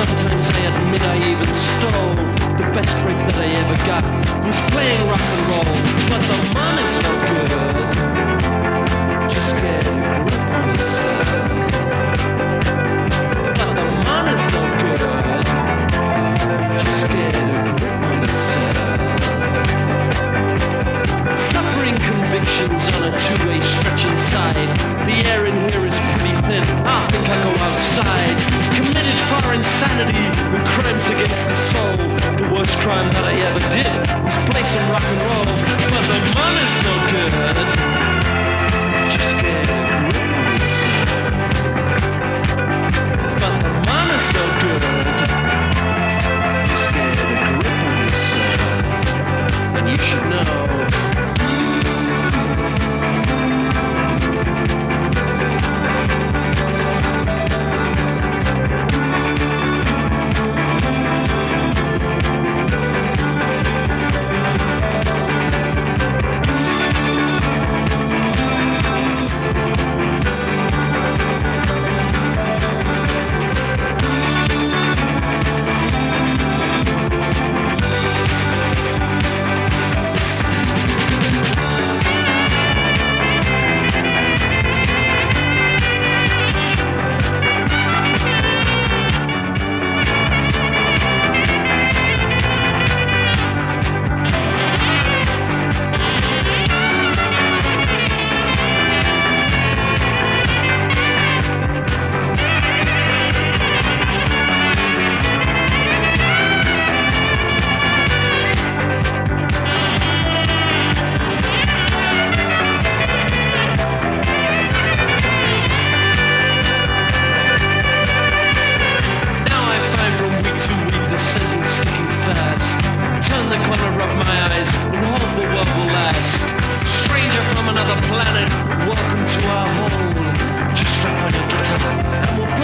Sometimes I admit I even stole the best break that I ever got. Was playing rock and roll, but the money's no crime that I ever did was play some rock and roll. But the money's no good. Just get on yourself. But the man is no good. Just get on yourself. And you should know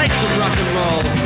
likes rock and roll.